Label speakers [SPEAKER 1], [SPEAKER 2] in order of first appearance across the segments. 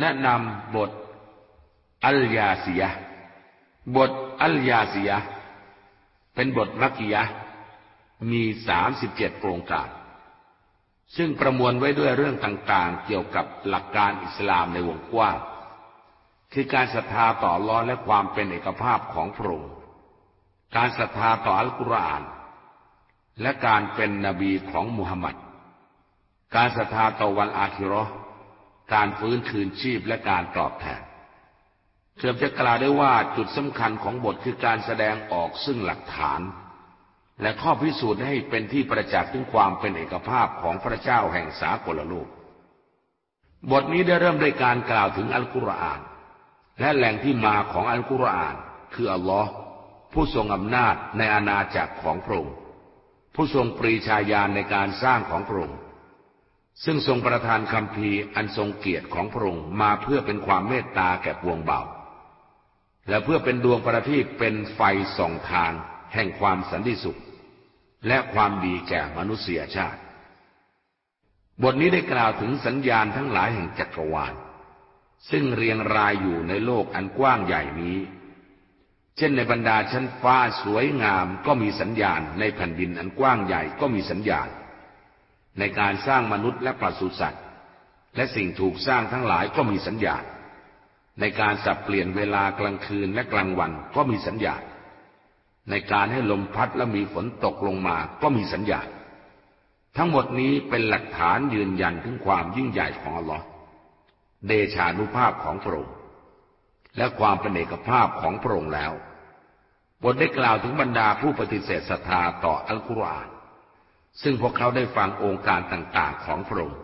[SPEAKER 1] แนะนำบทอัลยาเสียบทอัลยาเสียเป็นบทมักกิยะ มีสามสิบเจ็ดโครงการซึ่งประมวลไว้ด้วยเรื่องต่าง ๆ เกี่ยวกับหลักการอิสลามในวงกว้าง คือการศรัทธาต่อรอนและความเป็นเอกภาพของพระองค์การศรัทธาต่ออัลกุรอาน และการเป็นนบีของมุฮัมมัด การศรัทธาต่อวันอาคิรอการฟื้นคืนชีพและการตอบแทนเกือบจะกล่าวได้ว่าจุดสำคัญของบทคือการแสดงออกซึ่งหลักฐาน และข้อพิสูจน์ให้เป็นที่ประจักษ์ถึงความเป็นเอกภาพของพระเจ้าแห่งสากลโลกบทนี้ได้เริ่มด้วยการกล่าวถึงอัลกุรอาน และแหล่งที่มาของอัลกุรอาน คืออัลลอฮ์ผู้ทรงอำนาจในอาณาจักรของพระองค์ผู้ทรงปรีชาญาณในการสร้างของพระองค์ซึ่งทรงประทานคำพีอันทรงเกียรติของพระองค์มาเพื่อเป็นความเมตตาแก่ปวงเบาและเพื่อเป็นดวงประทีปเป็นไฟส่องทาง แห่งความสันติสุข และความดีแก่มนุษยชาติ บทนี้ได้กล่าวถึงสัญญาณทั้งหลายแห่งจักรวาล ซึ่งเรียงรายอยู่ในโลกอันกว้างใหญ่นี้ เช่นในบรรดาชั้นฟ้าสวยงามก็มีสัญญาณในแผ่นดินอันกว้างใหญ่ก็มีสัญญาณในการสร้างมนุษย์และปศุสัตว์ และสิ่งถูกสร้างทั้งหลายก็มีสัญญาในการสับเปลี่ยนเวลากลางคืนและกลางวันก็มีสัญญาในการให้ลมพัดและมีฝนตกลงมาก็มีสัญญาทั้งหมดนี้เป็นหลักฐานยืนยันถึงความยิ่งใหญ่ของอัลลอฮ์เดชานุภาพของพระองค์และความเป็นเอกภาพของพระองค์แล้ว บทได้กล่าวถึงบรรดาผู้ปฏิเสธศรัทธาต่ออัลกุรอานซึ่งพวกเขาได้ฟังองค์การต่างๆ ของพระองค์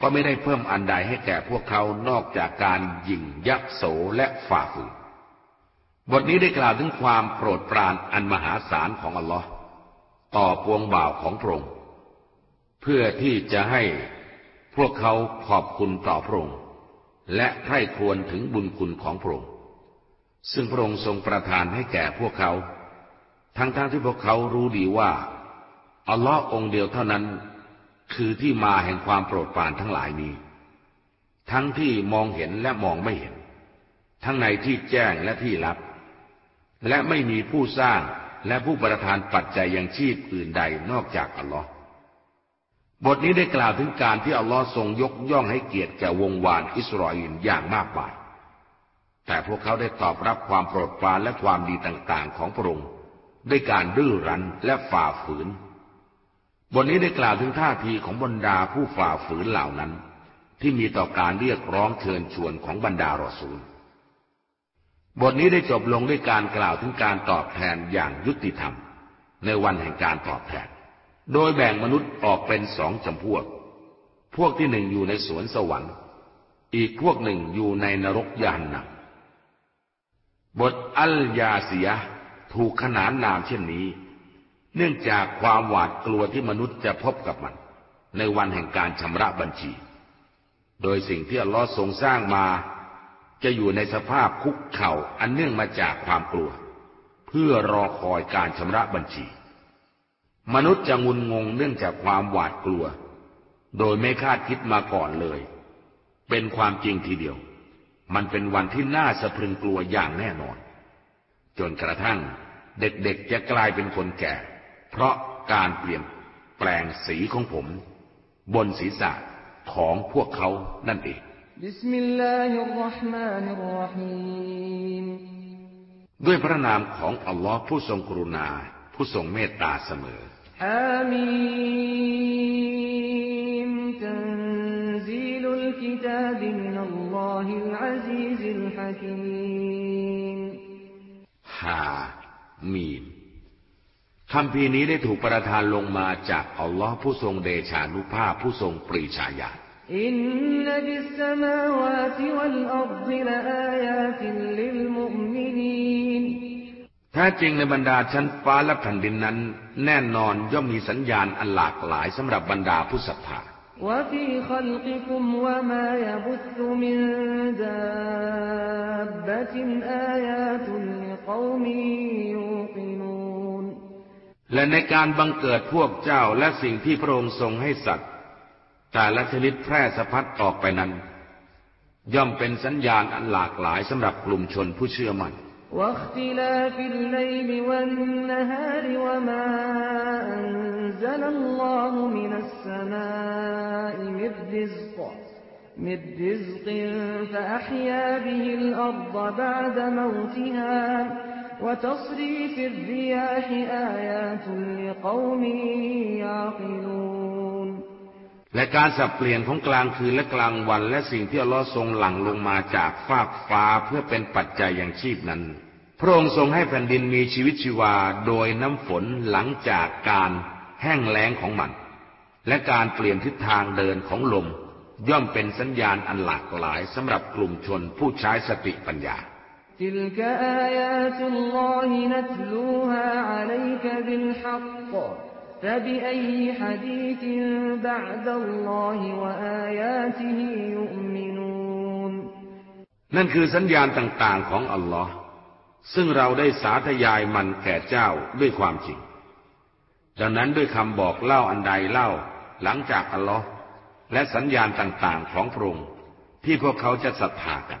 [SPEAKER 1] ก็ไม่ได้เพิ่มอันใดให้แก่พวกเขานอกจากการยิงยักโสและฝ่าฝืนบทนี้ได้กล่าวถึงความโปรดปรานอันมหาศาลของอัลลอฮ์ต่อปวงบ่าวของพระองค์เพื่อที่จะให้พวกเขาขอบคุณต่อพระองค์และใคร่ควรถึงบุญคุณของพระองค์ซึ่งพระองค์ทรงประทานให้แก่พวกเขา ทั้งๆทที่พวกเขารู้ดีว่าอัลลอฮ์องเดียวเท่านั้น คือที่มาแห่งความโปรดปรานทั้งหลายนี้ ทั้งที่มองเห็นและมองไม่เห็น ทั้งในที่แจ้งและที่ลับ และไม่มีผู้สร้างและผู้ประทานปัจจัยยังชีพอื่นใดนอกจากอัลลอฮ์บทนี้ได้กล่าวถึงการที่อัลลอฮ์ทรงยกย่องให้เกียรติแก่วงวานอิสรออินอย่างมากมายแต่พวกเขาได้ตอบรับความโปรดปรานและความดีต่างๆ ของพระองค์ด้วยการดื้อรั้นและฝ่าฝืนบทนี้ได้กล่าวถึงท่าทีของบรรดาผู้ฝ่าฝืนเหล่านั้น ที่มีต่อการเรียกร้องเชิญชวนของบรรดารอซูล บทนี้ได้จบลงด้วยการกล่าวถึงการตอบแทนอย่างยุติธรรม ในวันแห่งการตอบแทน โดยแบ่งมนุษย์ออกเป็นสองจำพวก พวกที่หนึ่งอยู่ในสวนสวรรค์ อีกพวกหนึ่งอยู่ในนรกยานนักบทอัลยาเสียถูกขนานนามเช่นนี้เนื่องจากความหวาดกลัวที่มนุษย์จะพบกับมัน ในวันแห่งการชำระบัญชี โดยสิ่งที่อัลลอฮ์ทรงสร้างมา จะอยู่ในสภาพคุกเข่าอันเนื่องมาจากความกลัว เพื่อรอคอยการชำระบัญชี มนุษย์จะงุนงงเนื่องจากความหวาดกลัว โดยไม่คาดคิดมาก่อนเลย เป็นความจริงทีเดียว มันเป็นวันที่น่าสะพรึงกลัวอย่างแน่นอน จนกระทั่งเด็กๆจะกลายเป็นคนแก่เพราะการเปลี่ยนแปลงสีของผม บนศีรษะของพวกเขานั่นเองด้วยพระนามของอัลลอฮ์ผู้ทรงกรุณาผู้ทรงเมตตาเสมอ
[SPEAKER 2] ฮามตันซีลุลกิตาบินอัลลอฮิลอาซีซิลฮะกีม
[SPEAKER 1] ฮามีคำพีนี้ได้ถูกประทานลงมาจากอัลลอฮ์ผู้ทรงเดชานุภาพผู้ทรงปรีชาญาาติแท้จริงในบรรดาชั้นฟ้าและแผ่นดินนั้นแน่นอนย่อมมีสัญญาณอันหลากหลายสำหรับบรรดาผู้ศรัทธา
[SPEAKER 2] แ ف ي خ ل ق ك ق و م
[SPEAKER 1] และในการบังเกิดพวกเจ้าและสิ่งที่พระองค์ทรงให้สัตว์ แต่ละชนิดแพร่สะพัดออกไปนั้น ย่อมเป็นสัญญาณอันหลากหลายสำหรับกลุ่มชนผู้เชื่อมัน่น
[SPEAKER 2] و ا خ
[SPEAKER 1] และการสับเปลี่ยนของกลางคืนและกลางวันและสิ่งที่อัลลอฮ์ทรงหลั่งลงมาจากฟากฟ้าเพื่อเป็นปัจจัยอย่างชีพนั้นพระองค์ทรงให้แผ่นดินมีชีวิตชีวาโดยน้ำฝนหลังจากการแห้งแล้งของมันและการเปลี่ยนทิศทางเดินของลมย่อมเป็นสัญญาณอันหลากหลายสำหรับกลุ่มชนผู้ใช้สติปัญญา
[SPEAKER 2] تلك آيات الله نتلوها عليك بالحق فبأي حديث بعد الله وآياته يؤمنون
[SPEAKER 1] นั่นคือสัญญาณต่าง ๆของอัลลอฮ์ซึ่งเราได้สาธยายมันแก่เจ้าด้วยความจริงดังนั้นด้วยคำบอกเล่าอันใดเล่าหลังจากอัลลอฮ์และสัญญาณต่างๆของพระองค์ที่พวกเขาจะศรัทธากัน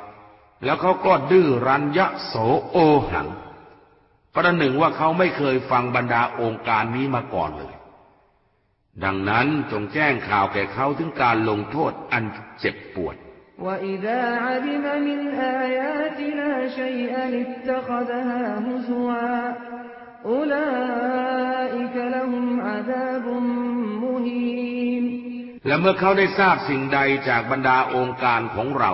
[SPEAKER 1] แล้วเขาก็ดื้อรั้นยะโสโอหังประหนึ่งว่าเขาไม่เคยฟังบรรดาองค์การนี้มาก่อนเลย ดังนั้นจงแจ้งข่าวแก่เขาถึงการลงโทษอันเจ็บปวดและเมื่อเขาได้ทราบสิ่งใดจากบรรดาองค์การของเรา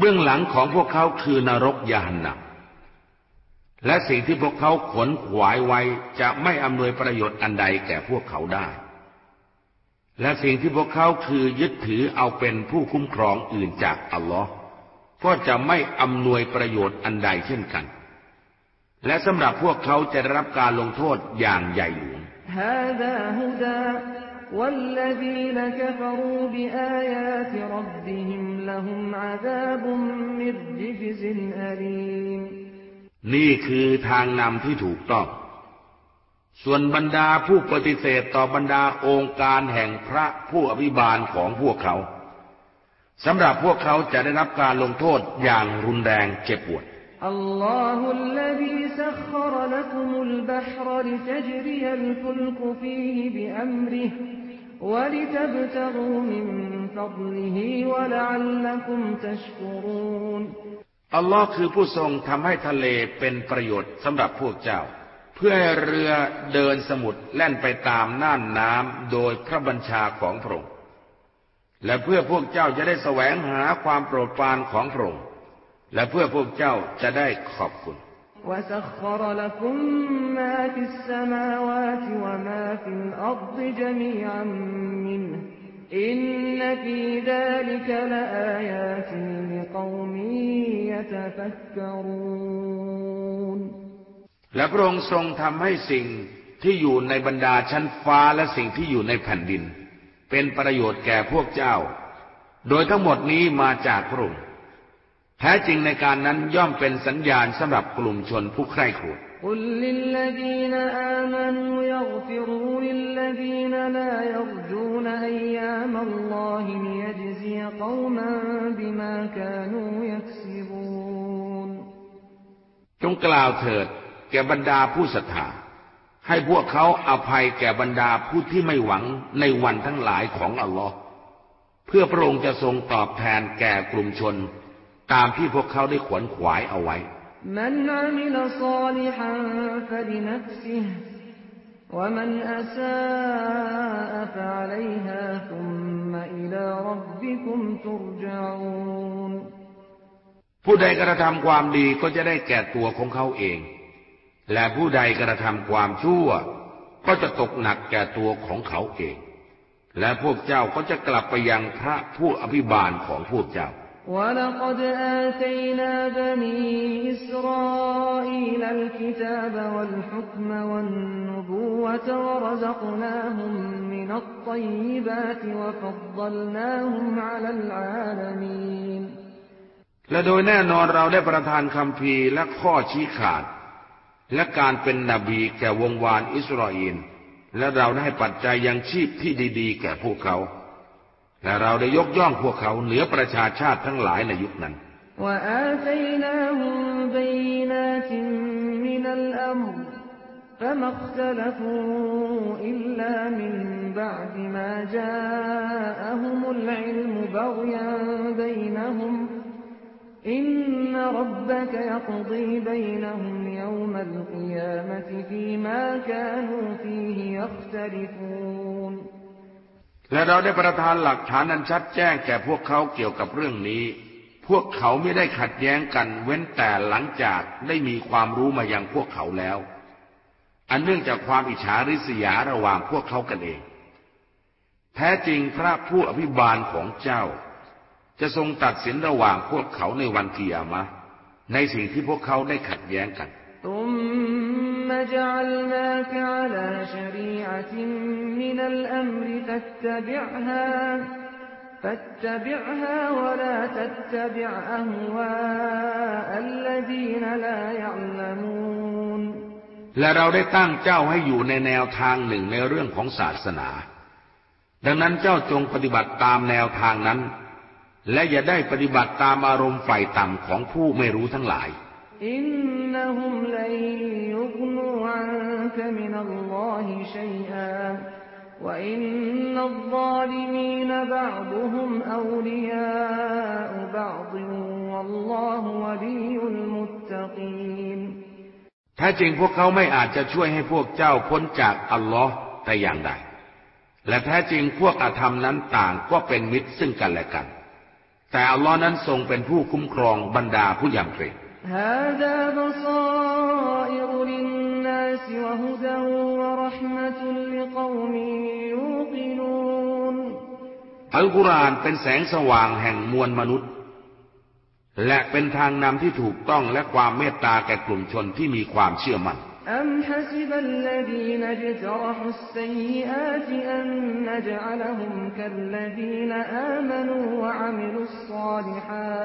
[SPEAKER 1] เบื้องหลังของพวกเขาคือนรกยานนักและสิ่งที่พวกเขาขนขวายไว้จะไม่อำนวยประโยชน์อันใดแก่พวกเขาได้ และสิ่งที่พวกเขาคือยึดถือเอาเป็นผู้คุ้มครองอื่นจากอัลลอฮ์ก็จะไม่อำนวยประโยชน์อันใดเช่นกัน และสำหรับพวกเขาจะรับการลงโทษอย่างใหญ่หลวง
[SPEAKER 2] والذين كفروا بآيات ربهم لهم عذاب من رجز أليم
[SPEAKER 1] นี่คือทางนำที่ถูกต้อง ส่วนบรรดาผู้ปฏิเสธต่อบรรดาองค์การแห่งพระผู้อภิบาลของพวกเขาสำหรับพวกเขาจะได้รับการลงโทษอย่างรุนแรงเจ็บปวด
[SPEAKER 2] الله الذي سخر لكم البحر لتجري الفلك فيه بأمره อั
[SPEAKER 1] ลลอฮ์คือผู้ทรงทำให้ทะเลเป็นประโยชน์สำหรับพวกเจ้า เพื่อให้เรือเดินสมุทรแล่นไปตามน่านน้ำโดยพระบัญชาของพระองค์และเพื่อพวกเจ้าจะได้แสวงหาความโปรดปรานของพระองค์และเพื่อพวกเจ้าจะได้ขอบคุณ
[SPEAKER 2] وسخر لكم ما في السماوات وما في الأرض جميعا منه إن في ذلك لآيات لقوم يتفكرون และพ
[SPEAKER 1] ระองค์ทรงทำให้สิ่งที่อยู่ในบรรดาชั้นฟ้า และสิ่งที่อยู่ในแผ่นดิน เป็นประโยชน์แก่พวกเจ้า โดยทั้งหมดนี้มาจากพระองค์แท้จริงในการนั้นย่อมเป็นสัญญาณสำหรับกลุ่มชนผู้ใคร่ครวจงกล่าวเถิดแก่บรรดาผู้ศรัทธาให้พวกเขาอาภัยแก่บรรดาผู้ที่ไม่หวังในวันทั้งหลายของอัลลอฮ์เพื่อพระองค์จะทรงตอบแทนแก่กลุ่มชนตามที่พวกเขาได้ขวนขวายเอาไว้
[SPEAKER 2] มันอามิลซาลิฮัฟะลินัฟซิวะมันอาซาฟะอะลัยฮาซุมมะอิลารับบิคุมตุรจาอูน
[SPEAKER 1] ผู้ใดกระทำความดีก็จะได้แก่ตัวของเขาเอง และผู้ใดกระทำความชั่ว ก็จะตกหนักแก่ตัวของเขาเอง และพวกเจ้าก็จะกลับไปยังพระผู้อภิบาลของพวกเจ้า
[SPEAKER 2] ولقد آتينا بني إسرائيل الكتاب والحكم والنبوة ورزقناهم من الطيبات وفضلناهم على العالمين
[SPEAKER 1] และโดยแน่นอนเราได้ประทานคำพีและข้อชี้ขาดและการเป็นนบีแก่วงวานอิสราเอลและเราได้ปัจจัยยังชีพที่ดีๆแก่พวกเขาและเราได้ยกย่องพวกเขาเหนือประชาชาติทั้งหลายในยุคนั้น
[SPEAKER 2] และ
[SPEAKER 1] และเราได้ประทานหลักฐานนันชัดแจ้งแก่พวกเขาเกี่ยวกับเรื่องนี้ พวกเขาไม่ได้ขัดแย้งกันเว้นแต่หลังจากได้มีความรู้มายังพวกเขาแล้ว อันเนื่องจากความอิจฉาริษยาระหว่างพวกเขากันเองแท้จริงพระผู้อภิบาลของเจ้าจะทรงตัดสินระหว่างพวกเขาในวันเกียรมะในสิ่งที่พวกเขาได้ขัดแย้งกัน
[SPEAKER 2] جعلناك على شريعة من الأمر فاتبعها فاتبعها ولا تتبع أهواء الذين لا يعلمون และเราได้ตั้งเจ
[SPEAKER 1] ้าให้อยู่ในแนวทางหนึ่งในเรื่องของศาสนา ดังนั้นเจ้าจงปฏิบัติตามแนวทางนั้น และอย่าได้ปฏิบัติตามอารมณ์ฝ่ายต่ำของผู้ไม่รู้ทั้งหลาย
[SPEAKER 2] อิาาแท้จริงพวกเขาไม
[SPEAKER 1] ่อาจจะช่วยให้พวกเจ้าพ้นจากอัลลอฮ์แต่อย่างใดและแท้จริงพวกอาธรรมนั้นต่างก็เป็นมิตรซึ่งกันและกัน แต่อัลลอฮ์นั้นทรงเป็นผู้คุ้มครองบรรดาผู้ยำเกรงอัลกุรอานเป็นแสงสว่างแห่งมวลมนุษย์ และเป็นทางนำที่ถูกต้องและความเมตตาแก่กลุ่มชนที่มีความเชื่อมัน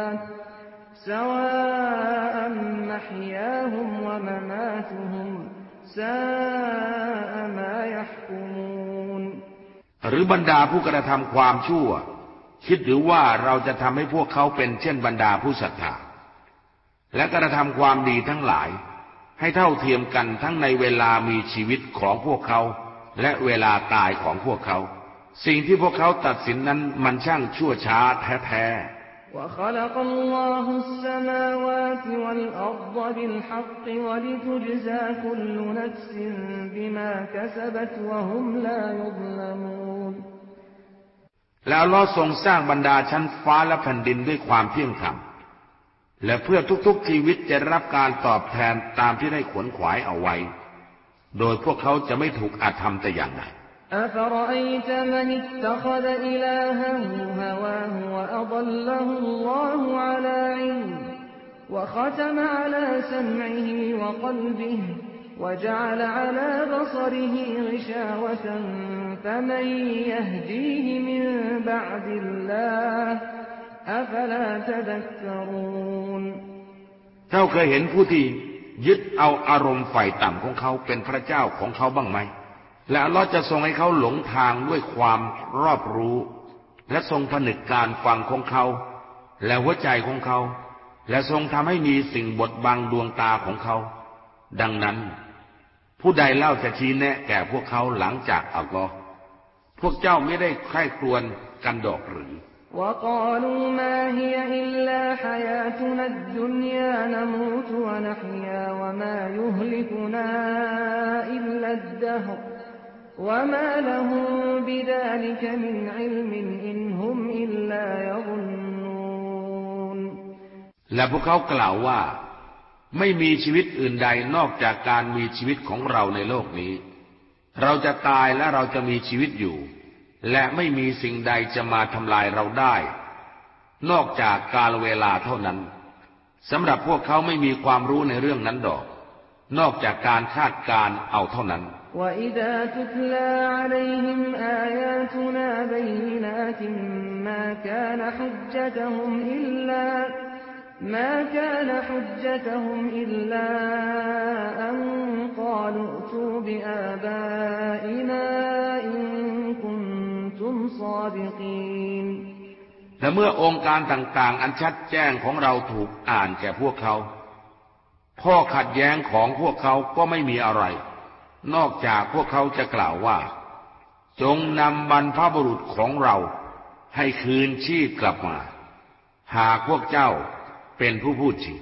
[SPEAKER 2] ่นหหรือ
[SPEAKER 1] บรรดาผู้กระทำความชั่ว คิดหรือว่าเราจะทำให้พวกเขาเป็นเช่นบรรดาผู้ศรัทธา และกระทำความดีทั้งหลาย ให้เท่าเทียมกันทั้งในเวลามีชีวิตของพวกเขา และเวลาตายของพวกเขา สิ่งที่พวกเขาตัดสินนั้นมันช่างชั่วช้าแท้ๆ
[SPEAKER 2] وخلق الله السماوات والأرض بالحق ولتجزى كل نفس بما كسبت وهم لا يظلمون
[SPEAKER 1] แล้วลอทรงสร้างบรรดาชั้นฟ้าและแผ่นดินด้วยความเพียงธรรมและเพื่อทุกๆชีวิตจะรับการตอบแทนตามที่ได้ขวนขวายเอาไว้ โดยพวกเขาจะไม่ถูกอาธรรมแต่อย่างใด
[SPEAKER 2] أفرأيت من اتخذ إلهه هواه وأضله الله على علم وختم على سمعه وقلبه وجعل على بصره غشاوة فمن يهديه من بعد الله أفلا تذكرون
[SPEAKER 1] เจ้าเคยเห็นผู้ที่ยึดเอาอารมณ์ฝ่ายต่ำของเขาเป็นพระเจ้าของเขาบ้างไหมและเรลอจะทรงให้เขาหลงทางด้วยความรอบรู้ และทรงผนึกการฟังของเขา และหัวใจของเขา และทรงทำให้มีสิ่งบดบังดวงตาของเขา ดังนั้น ผู้ใดเล่าจะชี้แนะแก่พวกเขาหลังจากอัลลอฮ์พวกเจ้าไม่ได้ใคร่ครวญกันดอกหรือ
[SPEAKER 2] و ق ا ل และ
[SPEAKER 1] พวกเขากล่าวว่า ไม่มีชีวิตอื่นใดนอกจากการมีชีวิตของเราในโลกนี้ เราจะตายและเราจะมีชีวิตอยู่ และไม่มีสิ่งใดจะมาทำลายเราได้ นอกจากกาลเวลาเท่านั้นสำหรับพวกเขาไม่มีความรู้ในเรื่องนั้นดอก นอกจากการคาดการเอาเท่านั้น
[SPEAKER 2] وإذا تتلى عليهم آياتنا بينات ما كان حجتهم إلا ما كان حجتهم إلا أن قالوا ائتوا بآبائنا إن كنتم صادقين
[SPEAKER 1] และเมื่อองค์การต่างๆ อันชัดแจ้งของเราถูกอ่านแก่พวกเขาข้อขัดแย้งของพวกเขาก็ไม่มีอะไรนอกจากพวกเขาจะกล่าวว่า จงนำบรรพบุรุษของเราให้คืนชีพกลับมา หากพวกเจ้าเป็นผู้พูดจริง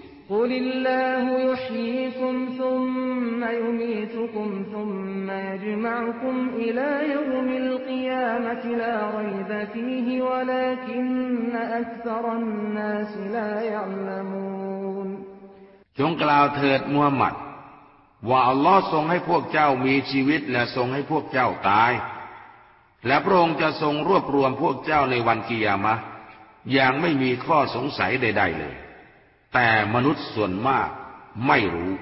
[SPEAKER 1] จงกล่าวเถิดมูฮัมหมัดว่าอัลลอฮ์ทรงให้พวกเจ้ามีชีวิตและทรงให้พวกเจ้าตาย และพระองค์จะทรงรวบรวมพวกเจ้าในวันกิยามะ อย่างไม่มีข้อสงสัยใดๆเลย แต่มนุษย์ส่วนมากไม่รู้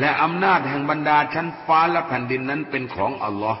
[SPEAKER 1] และอำนาจแห่งบรรดาชั้นฟ้าและแผ่นดินนั้นเป็นของอัลลอฮ์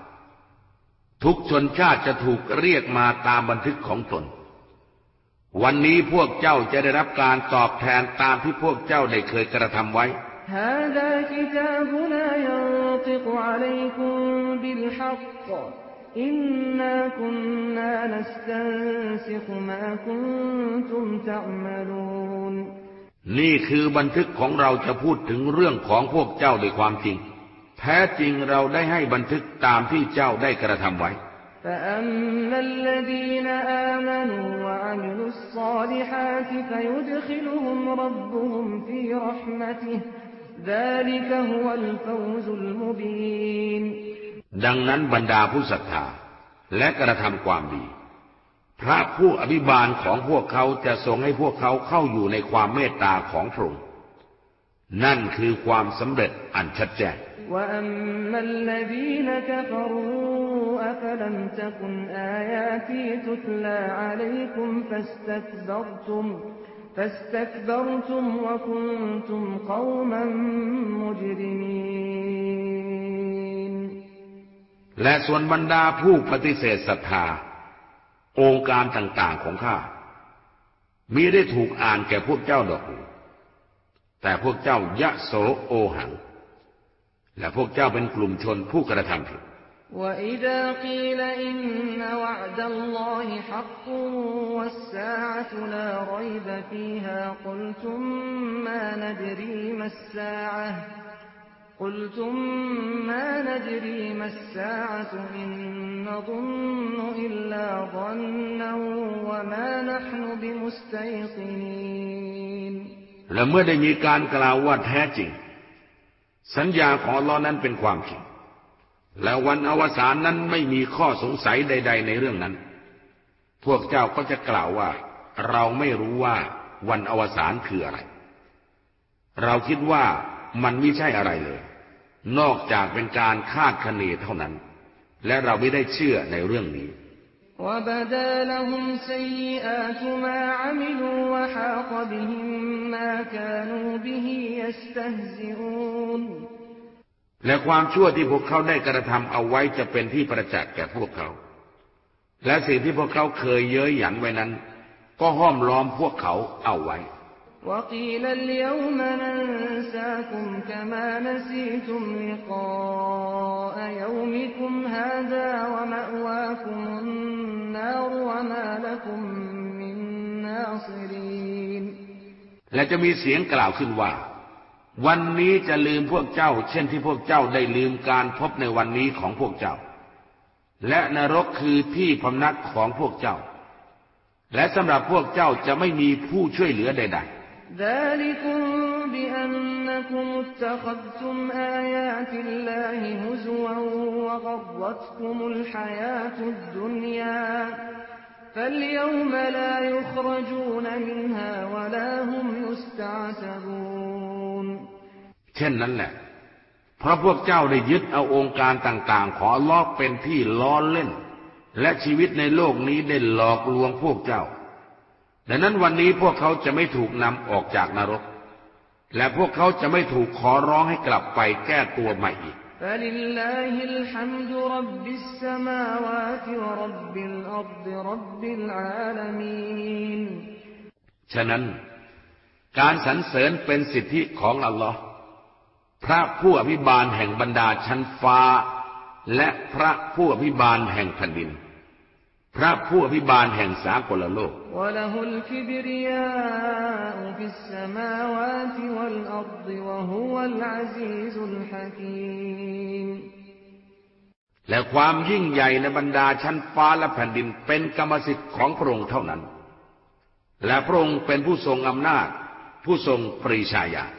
[SPEAKER 1] ทุกชนชาติจะถูกเรียกมาตามบันทึกของตน วันนี้พวกเจ้าจะได้รับการตอบแทนตามที่พวกเจ้าได้เคยกระทำไว้ นี่คือบันทึกของเราจะพูดถึงเรื่องของพวกเจ้าด้วยความจริงแท้จริงเราได้ให้บันทึกตามที่เจ้าได้กระทำไว้ ดังนั้นบรรดาผู้ศรัทธาและกระทำความดี พระผู้อภิบาลของพวกเขาจะทรงให้พวกเขาเข้าอยู่ในความเมตตาของพระองค์นั่นคือความสำเร็จอันชัดแจ้ง
[SPEAKER 2] وأما الذين كفروا أفلم تكن آياتي تتلى عليكم فاستكبرتم فاستكبرتم وكنتم قوما مجرمين
[SPEAKER 1] และส่วนบรรดาผู้ปฏิเสธศรัทธาองค์การต่าง ๆของข้ามิได้ถูกอ่านแก่พวกเจ้าดอก แต่พวกเจ้ายะโสโอหังและพวกเจ้าเป็นกลุ่มชนผู้กระทำผิด
[SPEAKER 2] وإذا قيل إن وعد الله حق والساعة لا ريب فيها قلتم ما ندري ما الساعة قلتم ما ندري ما الساعة إن نظن إلا ظنا وما نحن بمستيقنين
[SPEAKER 1] และเมื่อได้มีการกล่าวว่าแท้จริงสัญญาของลอนั้นเป็นความจริงและวันอวสานนั้นไม่มีข้อสงสัยใด ๆ ในเรื่องนั้น พวกเจ้าก็จะกล่าวว่า เราไม่รู้ว่าวันอวสานคืออะไร เราคิดว่ามันไม่ใช่อะไรเลย นอกจากเป็นการคาดคะเนเท่านั้น และเราไม่ได้เชื่อในเรื่องนี้
[SPEAKER 2] และความ
[SPEAKER 1] ชั่วที่พวกเขาได้กระทำเอาไว้จะเป็นที่ประจักษ์แก่พวกเขา และสิ่งที่พวกเขาเคยเย้ยหยันไว้นั้น ก็ห้อมล้อมพวกเขาเอาไว้
[SPEAKER 2] وقيل اليوم ننساكم كما نسيتم لقاء يومكم هذا ومأواكم النار وما لكم من ناصرين
[SPEAKER 1] และจะมีเสียงกล่าวขึ้นว่า วันนี้จะลืมพวกเจ้า เช่นที่พวกเจ้าได้ลืมการพบในวันนี้ของพวกเจ้า และนรกคือที่พำนักของพวกเจ้า และสำหรับพวกเจ้าจะไม่มีผู้ช่วยเหลือใด ๆ
[SPEAKER 2] เช่นนั้
[SPEAKER 1] นแหละเพราะพวกเจ้าได้ยึดเอาองค์การต่าง ๆ ของลอกเป็นที่ล้อเล่น และชีวิตในโลกนี้ได้หลอกลวงพวกเจ้าดังนั้นวันนี้พวกเขาจะไม่ถูกนำออกจากนรก และพวกเขาจะไม่ถูกขอร้องให้กลับไปแก้ตัวใหม่อีก ฉะนั้นการสรรเสริญเป็นสิทธิของอัลลอฮ์พระผู้อภิบาลแห่งบรรดาชั้นฟ้า และพระผู้อภิบาลแห่งแผ่นดินพระผู้อภิบาลแห่งสากลโลก และความยิ่งใหญ่ในบรรดาชั้นฟ้าและแผ่นดินเป็นกรรมสิทธิ์ของพร
[SPEAKER 2] ะองค์เท่านั้น และพระองค์เป็นผู้ทรงอำนาจ ผู้ทรงปรีชาญาณ